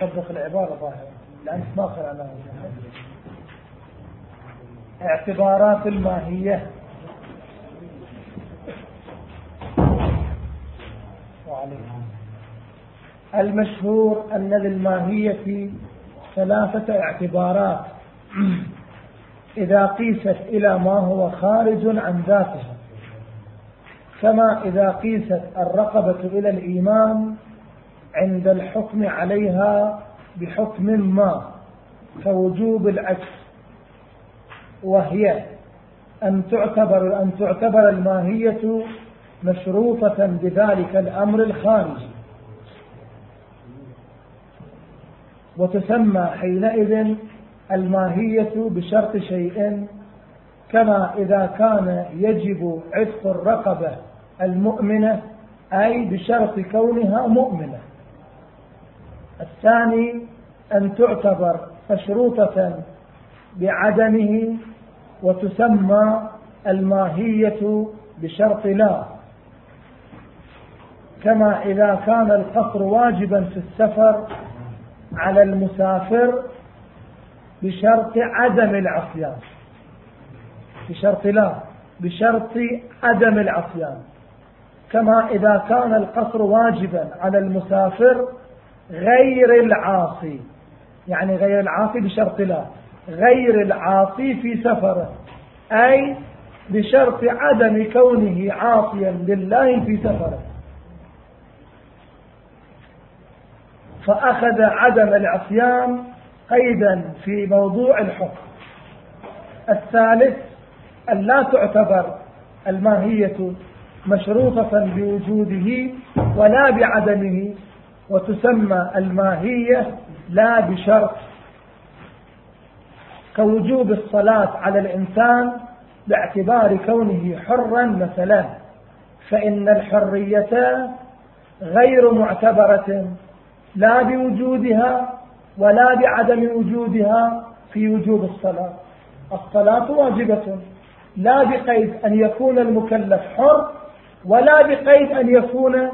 طبق العبارة ظاهرة لأنك ما قرأناها اعتبارات الماهية. وعليكم. المشهور أن للماهية ثلاثة اعتبارات. إذا قيست إلى ما هو خارج عن ذاتها كما إذا قيست الرقبة إلى الإيمان عند الحكم عليها بحكم ما كوجوب العكس وهي أن تعتبر أن تعتبر الماهية مشروطة بذلك الأمر الخارجي. وتسمى حينئذ الماهية بشرط شيء كما إذا كان يجب عتق الرقبة المؤمنة أي بشرط كونها مؤمنة. الثاني أن تعتبر مشروطة بعدمه وتسمى الماهية بشرط لا. كما إذا كان القصر واجبا في السفر على المسافر بشرط عدم العصيان. بشرط لا بشرط عدم العصيان. كما إذا كان القصر واجبا على المسافر غير العاصي. يعني غير العاصي بشرط لا. غير العاصي في سفره. أي بشرط عدم كونه عاصيا لله في سفره. فأخذ عدم العصيان قيدا في موضوع الحكم. الثالث أن لا تعتبر الماهية مشروطة بوجوده ولا بعدمه وتسمى الماهية لا بشرط. كوجوب الصلاة على الإنسان باعتبار كونه حرا مثلا فإن الحرية غير معتبرة لا بوجودها ولا بعدم وجودها في وجوب الصلاة. الصلاة واجبة لا بقيد أن يكون المكلف حر ولا بقيد أن يكون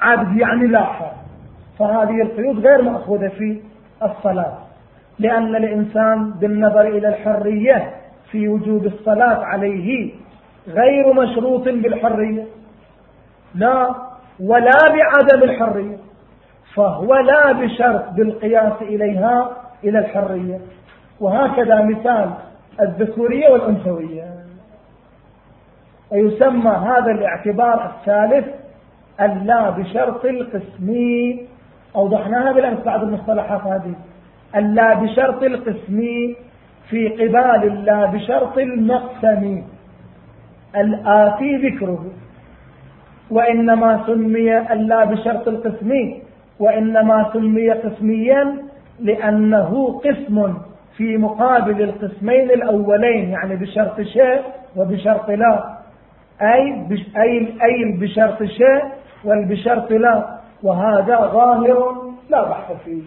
عبد يعني لا حر. فهذه القيود غير مأخوذة في الصلاة لأن الإنسان بالنظر إلى الحرية في وجوب الصلاة عليه غير مشروط بالحرية لا ولا بعدم الحرية فهو لا بشرط بالقياس إليها إلى الحرية. وهكذا مثال الذكورية والأنثوية. ويسمى هذا الاعتبار الثالث اللا بشرط القسمي. أوضحناها بالأمس بعض المصطلحات هذه. اللا بشرط القسمي في قبال اللا بشرط المقسم. الآتي ذكره. وإنما سمي اللا بشرط القسمي وإنما سمي قسميا لأنه قسم في مقابل القسمين الأولين يعني بشرط شيء وبشرط لا. أي أي بشرط شيء والبشرط لا. وهذا ظاهر لا بحث فيه.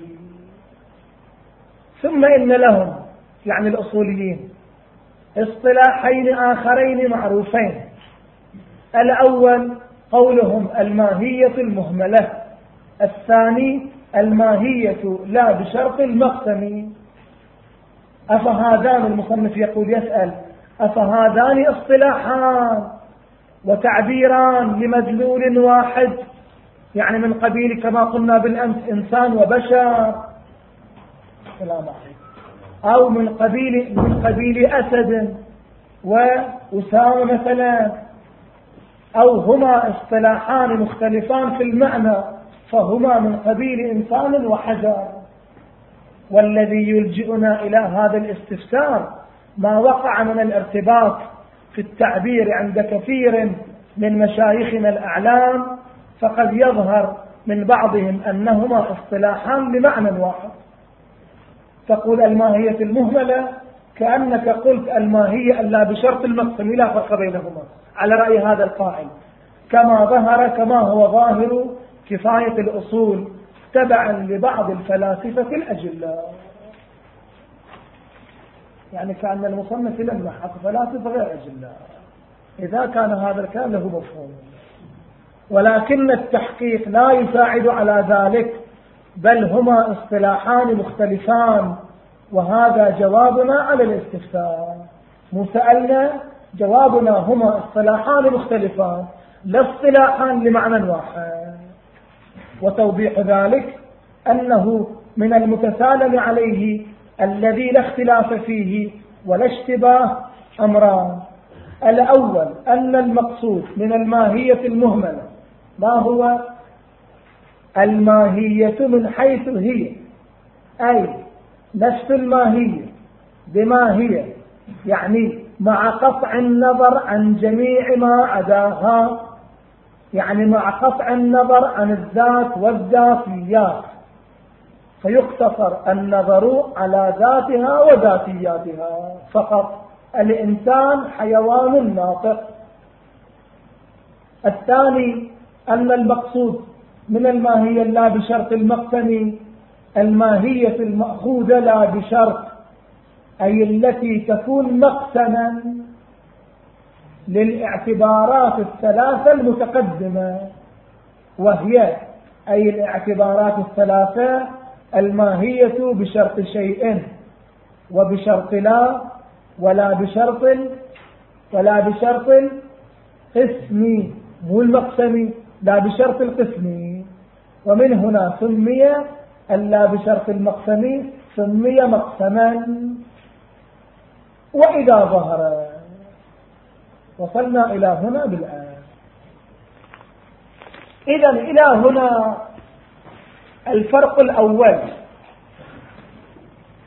ثم إن لهم يعني الأصوليين اصطلاحين آخرين معروفين. الأول قولهم الماهية المهملة الثاني الماهية لا بشرط المقسم أفهذان المصنف يقول يسأل أفهذان اصطلاحان وتعبيران لمدلول واحد؟ يعني من قبيل كما قلنا بالأمس إنسان وبشر. عليكم. أو من قبيل من قبيل أسد وأسامة مثلا. أو هما اصطلاحان مختلفان في المعنى فهما من قبيل إنسان وحجر. والذي يلجئنا إلى هذا الاستفسار ما وقع من الارتباط في التعبير عند كثير من مشايخنا الأعلام فقد يظهر من بعضهم أنهما اصطلاحان بمعنى واحد. تقول الماهية المهملة كأنك قلت الماهية ألا بشرط المقسم لا فرق بينهما. على رأي هذا القائل كما ظهر كما هو ظاهر كفاية الأصول تبعا لبعض الفلاسفة الأجلاء. يعني كأن المصنف لما حق فلاسفة غير أجلاء. إذا كان هذا الكلام له مفهوم. ولكن التحقيق لا يساعد على ذلك بل هما اصطلاحان مختلفان وهذا جوابنا على الاستفسار. مو سألنا جوابنا هما اصطلاحان مختلفان لا اصطلاحان لمعنى واحد. وتوضيح ذلك أنه من المتسالم عليه الذي لا اختلاف فيه ولا اشتباه أمران. الأول أن المقصود من الماهية المهملة ما هو الماهية من حيث هي؟ أي نفس الماهية بما هي يعني مع قطع النظر عن جميع ما عداها يعني مع قطع النظر عن الذات والذاتيات. فيقتصر النظر على ذاتها وذاتياتها فقط. الإنسان حيوان ناطق. الثاني أن المقصود من الماهية لا بشرط المقتني الماهية المأخوذة لا بشرط أي التي تكون مقتنا للاعتبارات الثلاثة المتقدمة وهي أي الاعتبارات الثلاثة الماهية بشرط شيء وبشرط لا ولا بشرط ولا بشرط قسمي مو المقسمي لا بشرط القسمي. ومن هنا سمي ألا بشرط المقسمي سمي مقسما. وإذا ظهر. وصلنا إلى هنا بالآن. إذا إلى هنا الفرق الأول.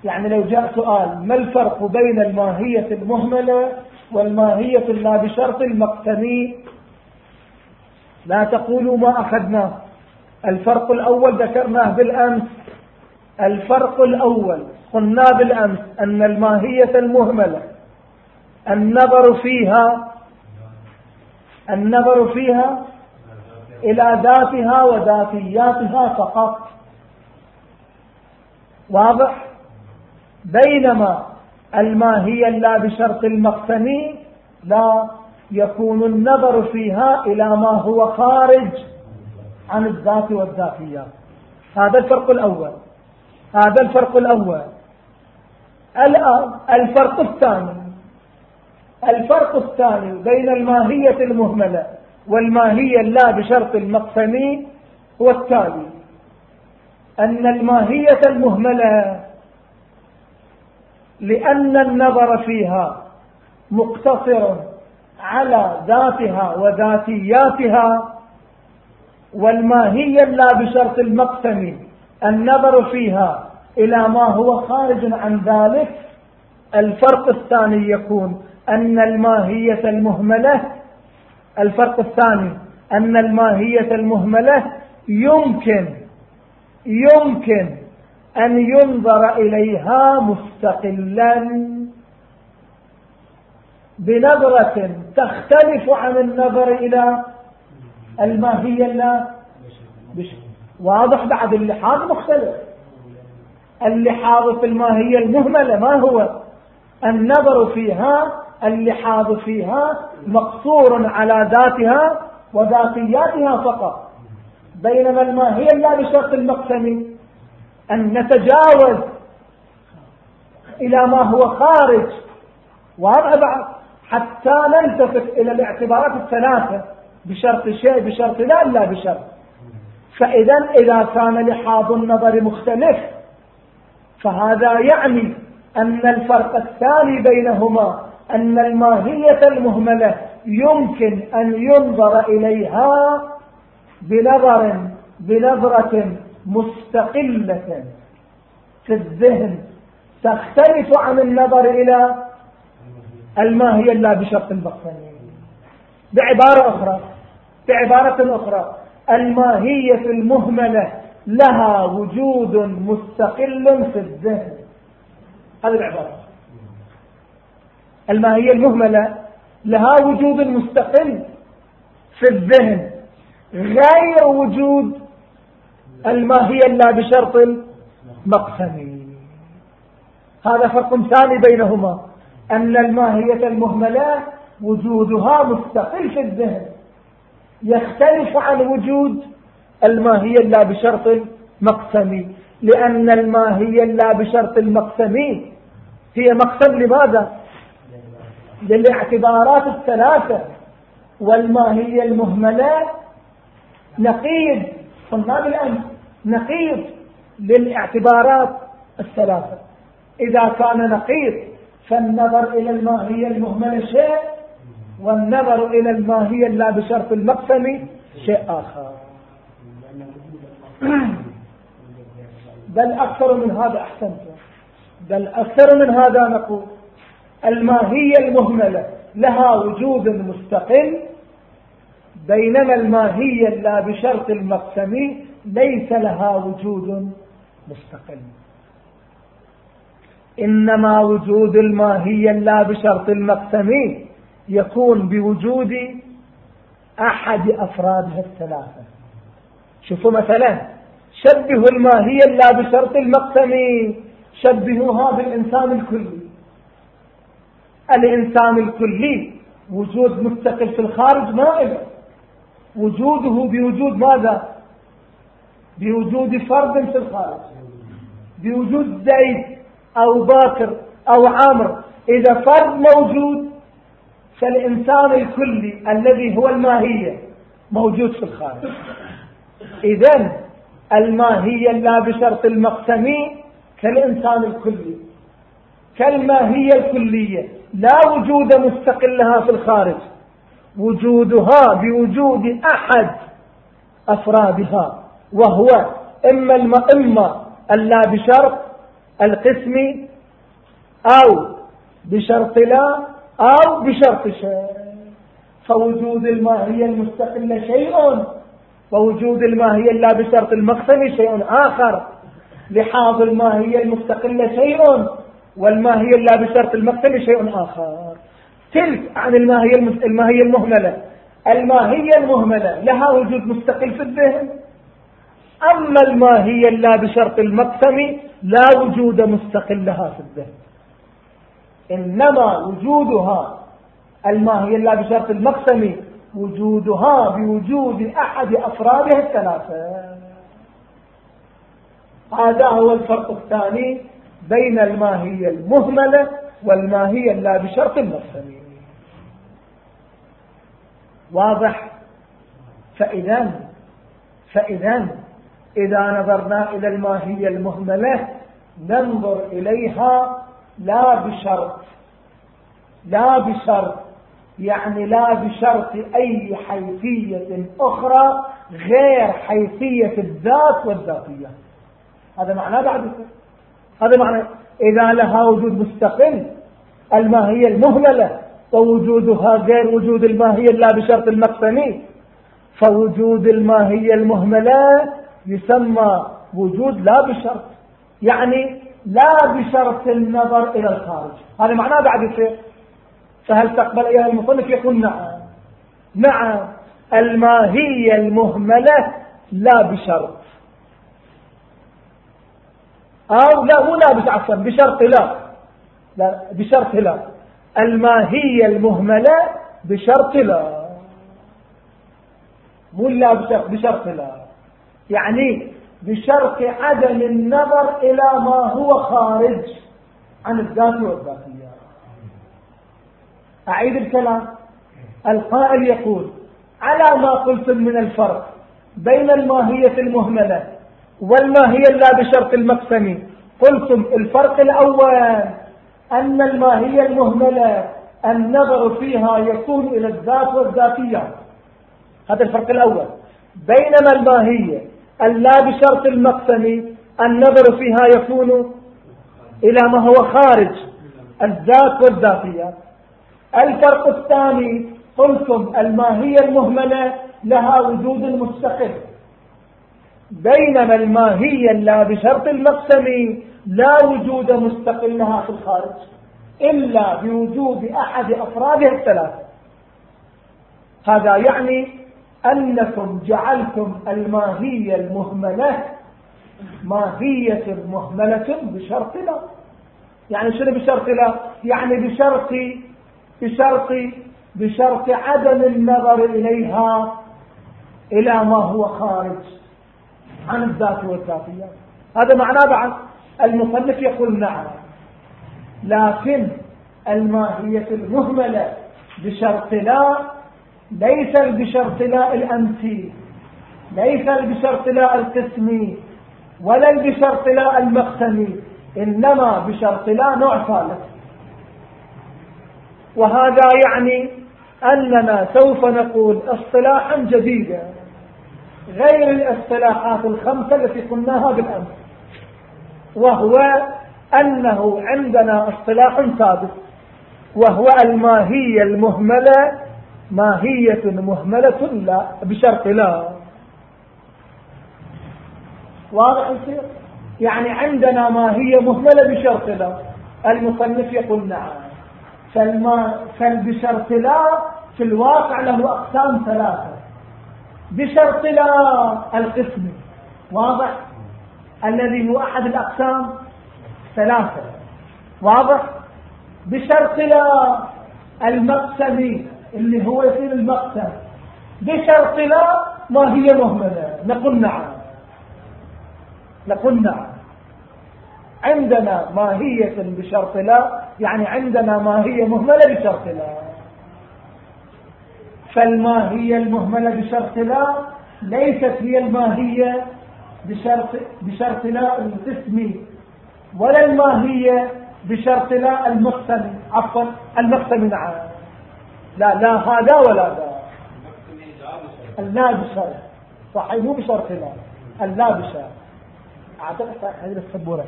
يعني لو جاء سؤال ما الفرق بين الماهية المهملة والماهية اللا بشرط المقتني لا تقولوا ما أخذناه الفرق الأول ذكرناه بالأمس. الفرق الأول قلنا بالأمس أن الماهية المهملة النظر فيها النظر فيها إلى ذاتها وذاتياتها فقط. واضح؟ بينما الماهية لا بشرط المقسمي لا يكون النظر فيها إلى ما هو خارج عن الذات والذاتيات هذا الفرق الأول. هذا الفرق الأول. الآن الفرق الثاني. الفرق الثاني بين الماهية المهملة والماهية لا بشرط المقسمي هو التالي. أن الماهية المهملة لأن النظر فيها مقتصر على ذاتها وذاتياتها والماهية لا بشرط المقسم النظر فيها إلى ما هو خارج عن ذلك. الفرق الثاني يكون أن الماهية المهملة الفرق الثاني أن الماهية المهملة يمكن يمكن أن ينظر إليها مستقلا بنظرة تختلف عن النظر إلى الماهية لا. واضح بعد اللحاظ مختلف. اللحاظ في الماهية المهملة ما هو؟ النظر فيها اللحاظ فيها مقصور على ذاتها وذاتياتها فقط. بينما الماهية لا بشرط المقسم. أن نتجاوز إلى ما هو خارج. وهذا بعد. حتى نلتفت إلى الاعتبارات الثلاثة بشرط شيء بشرط لا لا بشرط. فإذا إذا كان لحاظ النظر مختلف فهذا يعني أن الفرق الثاني بينهما أن الماهية المهملة يمكن أن ينظر إليها بنظر بنظرة مستقلة في الذهن تختلف عن النظر إلى الماهية لا بشرط البصري بعبارة أخرى بعبارة أخرى الماهية المهملة لها وجود مستقل في الذهن. هذه العبارة. الماهية المهملة لها وجود مستقل في الذهن. غير وجود الماهية لا بشرط المقسم هذا فرق ثاني بينهما. أن الماهية المهملة وجودها مستقل في الذهن. يختلف عن وجود الماهية لا بشرط مقسمي لأن الماهية لا بشرط المقسمي هي مقسم لماذا؟ للاعتبارات الثلاثة. والماهية المهملة نقيض قلنا بالأمس نقيض للاعتبارات الثلاثة. إذا كان نقيض فالنظر إلى الماهية المهملة شيء والنظر إلى الماهية لا بشرط المقسم شيء آخر. بل أكثر من هذا أحسنت. بل أكثر من هذا نقول الماهية المهملة لها وجود مستقل بينما الماهية لا بشرط المقسم ليس لها وجود مستقل. إنما وجود الماهية لا بشرط المقسم يكون بوجود أحد أفرادها الثلاثة. شوفوا مثلا شبهوا الماهية لا بشرط المقسم شبهوها بالإنسان الكلي. الإنسان الكلي وجود مستقل في الخارج ما إله وجوده بوجود ماذا؟ بوجود فرد في الخارج. بوجود زيد أو باكر أو عامر. إذا فرد موجود فالإنسان الكلي الذي هو الماهية موجود في الخارج. إذا الماهية لا بشرط المقسمي كالإنسان الكلي. كالماهية الكلية لا وجود مستقل لها في الخارج. وجودها بوجود أحد أفرادها وهو إما إما اللا بشرط القسم أو بشرط لا أو بشرط شيء فوجود الماهية المستقلة شيء ووجود الماهية لا بشرط المقسم شيء آخر. لحاظ الماهية المستقلة شيء والماهية لا بشرط المقسم شيء آخر. تلك عن الماهية الماهية المهملة. الماهية المهملة لها وجود مستقل في الذهن. أما الماهية لا بشرط المقسم لا وجود مستقل لها في الذهن. إنما وجودها الماهية لا بشرط المقسم وجودها بوجود أحد أفرادها الثلاثة. هذا هو الفرق الثاني بين الماهية المهملة والماهية لا بشرط المقسم واضح؟ فإذا فإذا إذا نظرنا إلى الماهية المهملة ننظر إليها لا بشرط. لا بشرط. يعني لا بشرط أي حيثية أخرى غير حيثية الذات والذاتية. هذا معناه بعد. هذا معنى إذا لها وجود مستقل الماهية المهملة ووجودها غير وجود الماهية لا بشرط المقسمي فوجود الماهية المهملة يسمى وجود لا بشرط يعني لا بشرط النظر إلى الخارج. هذا معناه بعد الشيء فهل تقبل أيها المصنف؟ يقول نعم. نعم. الماهية المهملة لا بشرط. أو لا مو لا بشرط بشرط لا. لا بشرط لا. الماهية المهملة بشرط لا. مو لا بشرط, بشرط لا. يعني بشرط عدم النظر إلى ما هو خارج عن الذات والذاتية أعيد الكلام. القائل يقول على ما قلتم من الفرق بين الماهية المهملة والماهية لا بشرط المقسم. قلتم الفرق الأول أن الماهية المهملة النظر فيها يكون إلى الذات والذاتية. هذا الفرق الأول. بينما الماهية اللا بشرط المقسم النظر فيها يكون إلى ما هو خارج الذات والذاتية. الفرق الثاني قلتم الماهية المهملة لها وجود مستقل. بينما الماهية لا بشرط المقسم لا وجود مستقل لها في الخارج إلا بوجود أحد أفرادها الثلاثة. هذا يعني أنكم جعلتم الماهية المهملة ماهية مهملة بشرط لا. يعني شنو بشرط لا؟ يعني بشرط بشرط بشرط عدم النظر إليها إلى ما هو خارج عن الذات والذاتيات هذا معناه بعد المصنف يقول نعم لكن الماهية المهملة بشرط لا ليس بشرط لا الأمسي ليس بشرط لا القسمي ولا بشرط لا المقسمي إنما بشرط لا نوع ثالث وهذا يعني أننا سوف نقول اصطلاحا جديدا غير الاصطلاحات الخمسة التي قلناها بالأمس وهو أنه عندنا اصطلاح ثابت وهو الماهية المهملة ماهية مهملة لا بشرط لا. واضح يصير يعني عندنا ماهية مهملة بشرط لا. المصنف يقول نعم. فالما فالبشرط لا في الواقع له أقسام ثلاثة. بشرط لا القسم. واضح؟ الذي هو أحد الأقسام ثلاثة. واضح؟ بشرط لا المقسم اللي هو يصير المقسم بشرط لا ما هي مهملة. نقول نعم. نقول نعم. عندنا ماهية بشرط لا يعني عندنا ماهية مهملة بشرط لا. فالماهية المهملة بشرط لا ليست هي الماهية بشرط, بشرط لا القسم ولا الماهية بشرط لا المقسم عفوا المقسم نعم لا لا هذا ولا ذا. اللا بشرط صحيح مو بشرط لا اللا بشرط اعتقد هذه السبورة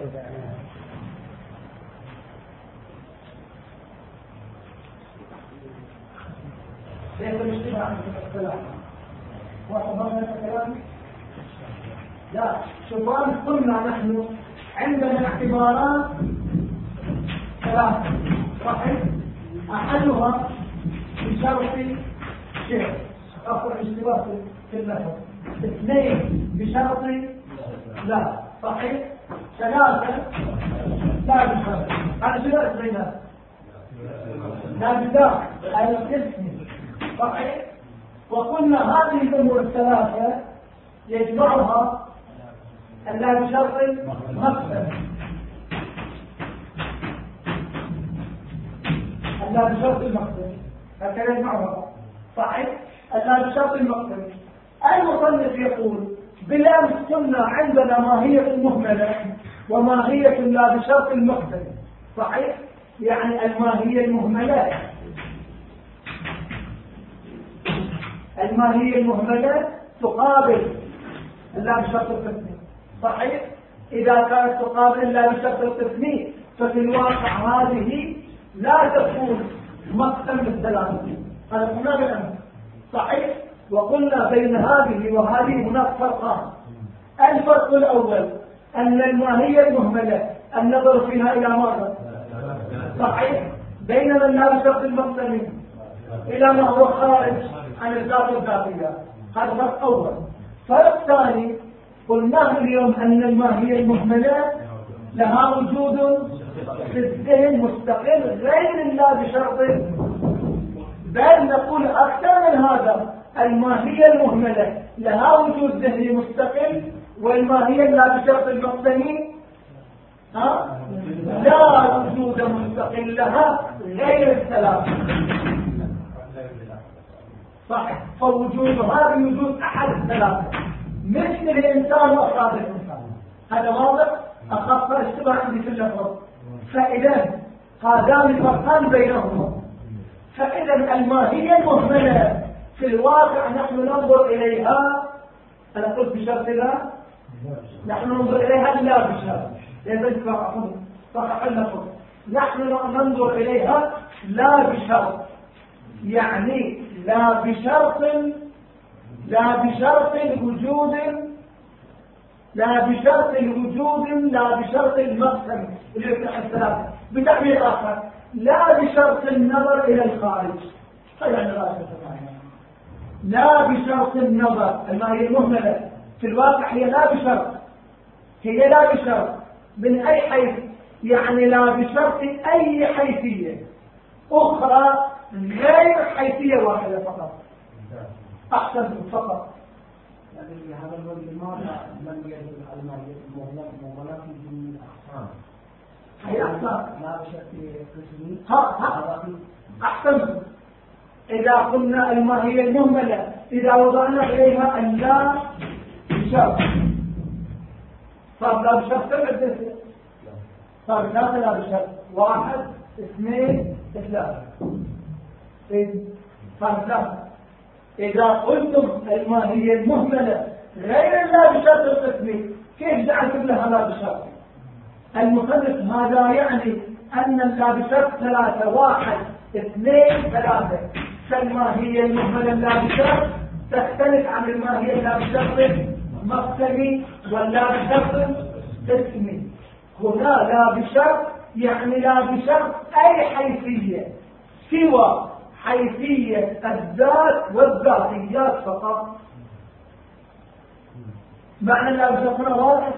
السلام وحضرنا كلامي لا. شوفان قلنا نحن عندنا اعتبارات ثلاثة. صحيح؟ أحدها بشرط شيء أقول اشتراك في اللفظ اثنين بشرط. لا. صحيح؟ ثلاثة. لا بشرط. هذا شنو اسمينا لا بذاك القسم صحيح؟ وقلنا هذه الأمور الثلاثة يجمعها ألا بشرط مقصد. ألا بشرط المقصد هكذا يجمعها صحيح؟ ألا بشرط المقصد المصنف يقول بالأمس كنا عندنا ماهية مهملة وماهية لا بشرط المقصد صحيح؟ يعني الماهية المهملة. الماهية المهملة تقابل لا بشرط التسمية صحيح؟ إذا كانت تقابل لا بشرط التسمية ففي الواقع هذه لا تكون مقسم بالثلاثة هذا قلنا بالأمس صحيح وقلنا بين هذه وهذه هناك فرقان الفرق الأول أن الماهية المهملة النظر فيها إلى ماذا؟ صحيح. بينما لا بشرط المقسم إلى ما هو خارج عن الذات الذاتية. هذا فرق أول. فرق ثاني قلناه اليوم أن الماهية المهملة لها وجود في الذهن مستقل غير الله بشرط. بل نقول أكثر من هذا الماهية المهملة لها وجود ذهني مستقل والماهية لا بشرط المقتني ها؟ لا وجود مستقل لها غير الثلاثة صح. فوجودها بوجود أحد الثلاثة مثل الإنسان وأفراد الإنسان. هذا واضح؟ أخف اشتبه عندي في اللفظ. فإذا هذان الفرقان بينهما. فإذا الماهية المهملة في الواقع نحن ننظر إليها. أنا قلت بشرط لا. نحن ننظر إليها لا بشرط. لذلك صحح اللفظ نحن ننظر إليها لا بشرط. يعني لا بشرط لا بشرط وجود لا بشرط وجود لا بشرط المقسم. الثلاثة بتعبير آخر. لا بشرط النظر إلى الخارج. يعني لا بشرط النظر. هي المهملة في الواقع هي لا بشرط. هي لا بشرط. من أي حيث؟ يعني لا بشرط أي حيثية. أخرى غير حيثية واحدة فقط. أحسن فقط. هذا لماذا لم أقسام؟ لا بشكل قسمي ها ها. أحسنت إذا قلنا الماهية المهملة إذا وضعنا إليها اللا بشرط صار لا بشرط سبع صار ثلاثة لا بشرط واحد اثنين ثلاثة صار ثلاثة إذا قلتم الماهية المهملة غير لا بشرط القسمي كيف جعلتم لها لا بشرط المصنف هذا يعني أن اللا بشرط ثلاثة؟ واحد اثنين ثلاثة. فالماهية المهملة لا بشرط تختلف عن الماهية لا بشرط مقسمي ولا بشرط قسمي هنا لا بشرط يعني لا بشرط أي حيثية سوى حيثية الذات والذاتيات فقط. معنى لا بشرط هنا واضح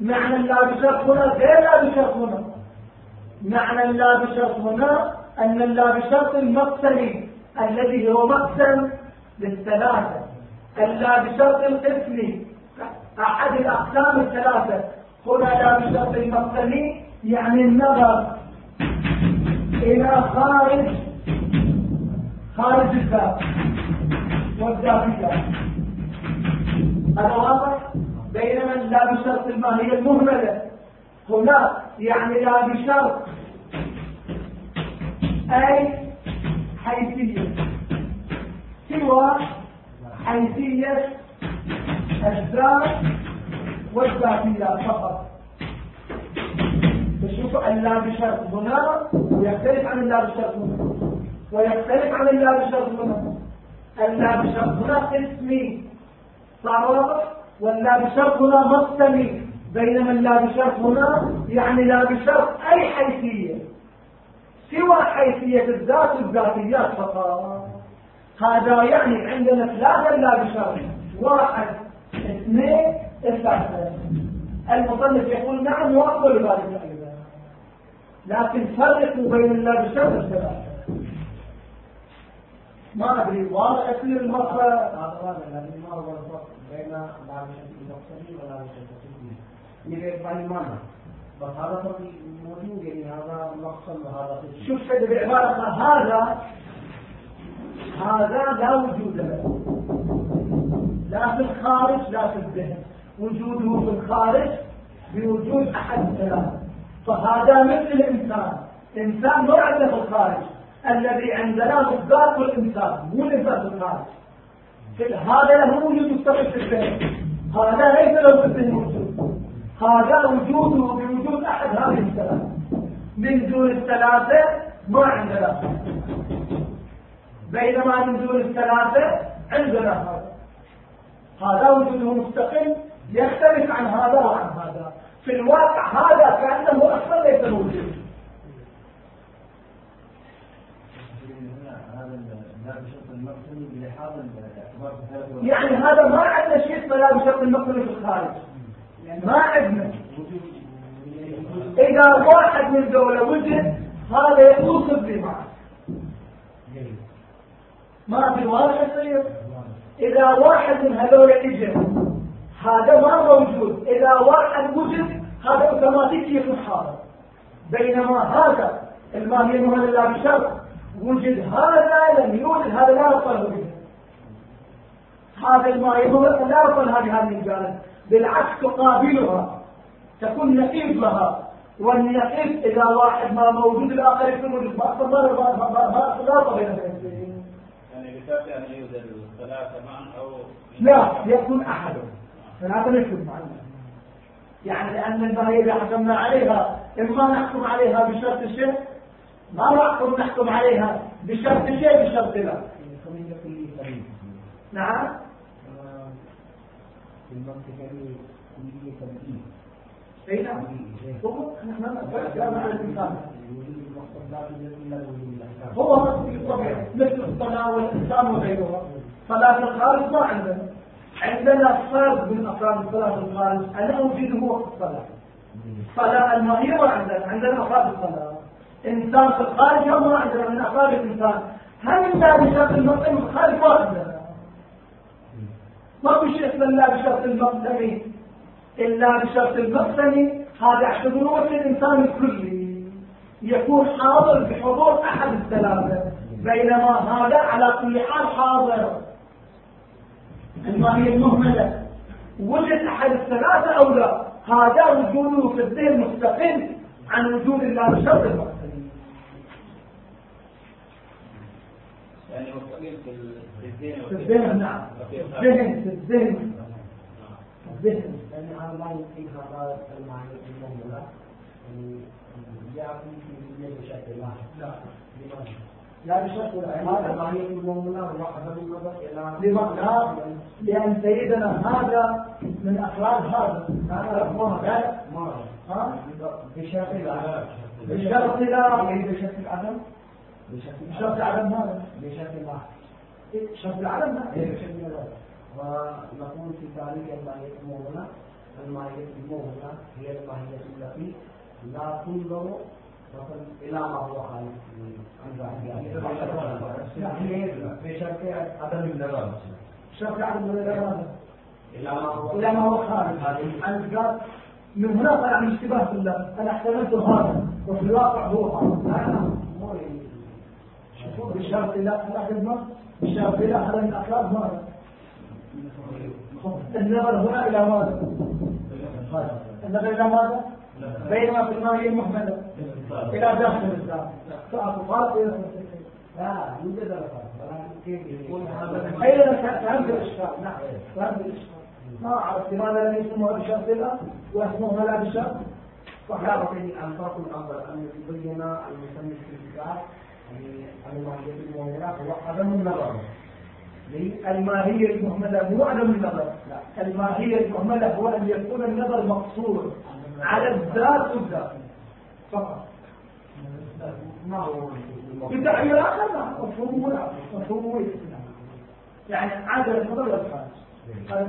معنى لا بشرط هنا غير لا بشرط هنا معنى لا بشرط هنا أن اللا بشرط المقسمي الذي هو مقسم للثلاثة. اللا بشرط القسمي أحد الأقسام الثلاثة. هنا لا بشرط المقسمي يعني النظر إلى خارج خارج الذات والذاتية هذا واضح؟ بينما لا بشرط الماهية المهملة. هنا يعني لا بشرط. أي حيثية. سوى حيثية الذات والذاتية فقط. تشوف اللا بشرط هنا ويختلف عن اللا بشرط هنا. ويختلف عن اللا بشرط هنا. اللا بشرط هنا اسمي صار واضح واللا بشرط هنا مقسمي بينما اللا بشرط هنا يعني لا بشرط أي حيثية. سوى حيثية الذات والذاتيات فقط. هذا يعني عندنا ثلاثة لا بشرط. واحد اثنين ثلاثة المصنف يقول نعم وأقبل ذلك لكن فرقوا بين اللا بشرط والثلاثة ما أدري واضح هذا هو الفرق بين لا بشرط المقصدي ولا بشرط القسمي يريد معنى بس هذا فرق موجود يعني هذا مقصد وهذا شوف سيدي بعبارة هذا هذا لا وجود له. لا في الخارج لا في الذهن. وجوده في الخارج بوجود أحد الثلاثة. فهذا مثل الإنسان. إنسان عنده في الخارج. الذي عندنا بالذات والإنسان مو الإنسان في الخارج هذا له وجود مستقل في الذهن هذا ليس له في الذهن وجود. هذا وجوده بوجود أحد هذه الثلاثة من دون الثلاثة ما عندنا. بينما من دون الثلاثة عندنا هذا. هذا وجوده مستقل يختلف عن هذا وعن هذا. في الواقع هذا كأنه أصلا ليس موجود يعني هذا ما عندنا شيء اسمه لا بشرط المقصود في الخارج. ما عندنا. إذا واحد من دولة وجد هذا يوصف معه ما. في واضح يصير إذا واحد من هذول اجى هذا ما موجود إذا واحد وجد هذا اوتوماتيكي يكون حاضر بينما هذا الماهي مهل لا بشرط وجد هذا لم يوجد هذا لا يصل وجد هذا مهل لا يصل هذه هذه الجانب بالعكس تقابلها تكون نقيض لها والنقيض إذا واحد ما موجود الآخر يكون موجود ما لا بين يعني بشرط أن يوجد ثلاثة معا لا يكون أحد ثلاثة يكون معا يعني لأن الماهية إذا حكمنا عليها إما نحكم عليها بشرط شيء ما نحكم نحكم عليها بشرط شيء بشرط لا. نعم. المنطقة كلية تبديل اي نعم هو الطبيعي مثل الصلاة والإسلام وغيرها. صلاة الخارج ما عندنا. عندنا فرد من أفراد الصلاة الخارج أنا أوجده وقت الصلاة. صلاة الماهية ما عندنا عندنا أفراد الصلاة. إنسان في الخارج ما عندنا من أفراد الإنسان. هل إنسان بشرط المسلم في الخارج ما ما في شيء إلا بشرط المقسم إلا بشرط المقسم هذا اعتبروه الإنسان الكلي. يكون حاضر بحضور أحد الثلاثة. بينما هذا على كل حال حاضر. الماهية المهملة. وجد أحد الثلاثة أو لا؟ هذا وجوده في الذهن مستقل عن وجود الله بشرط المقسم يعني مستقل في الذهن. في الذهن نعم. في الذهن في الذهن. الذهن يعني هذا ما يمكن هذا المعنى المهملة. يعني في بشكل ما لا لماذا؟ لا بشرط هذا عدم إلى لماذا؟ لأن سيدنا هذا من أخلاق هذا. هذا لا. ما ها؟ بشكل العدم. بشرط لا. بشكل العدم؟ بشكل عدم هذا. بشكل ما. شرط العدم لا بشكل العدم. ونقول في تعريف الماهية المهملة الماهية المهملة هي الماهية التي لا تنظر إلى ما هو النظر شرط عدم لا إلى ما هو خارج عن قال من هنا طلع من اشتباه بالله أنا احتملت هذا. وفي الواقع هو هذا. بشرط لا الأخذ ما بشرط لا هذا من أخلاق النظر هنا إلى ماذا؟ النظر إلى ماذا؟ بينما في الماهية المهملة. إلى داخل الإسلام. فأطفال إلى لا يوجد الفرق أيضا فهمت الإشكال نعم فهمت الإشكال ما أعرف لماذا لم يسموها بشرط لا واسموها لا بشرط وحاول الفرق الأول أن يبين المسمى في الكتاب يعني الماهية المهملة هو عدم النظر. الماهية المهملة مو عدم النظر. الماهية المهملة هو أن يكون النظر مقصور. على الذات والذات. فقط. ما بتعبير آخر لا مفهوم ولا مفهوم يعني عدم النظر والخارج هذا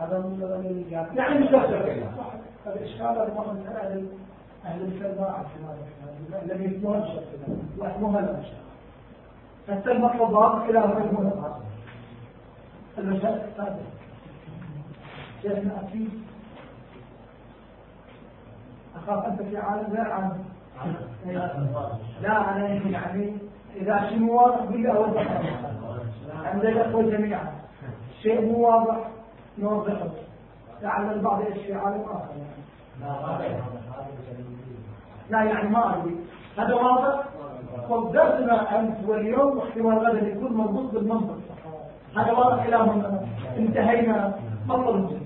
عدم النظر يعني مش هذا إشكال هذا؟ ما من أهل أهل ما هذا الذي يسموها بشرط واسموها لا بشرط حتى واضح إلى هذا. المسائل السابقة شيخنا أكيد أخاف أنت في عالم غير عالم. لا أنا يعني إذا شيء مو واضح قل لي أوضح عند الأخوة جميعا. شيء مو واضح نوضحه لعل البعض إيش في عالم آخر لا يعني ما أدري. هذا واضح؟ درسنا أمس واليوم واحتمال غدا يكون مربوط بالمنطق هذا واضح إلى هنا. انتهينا. مطلب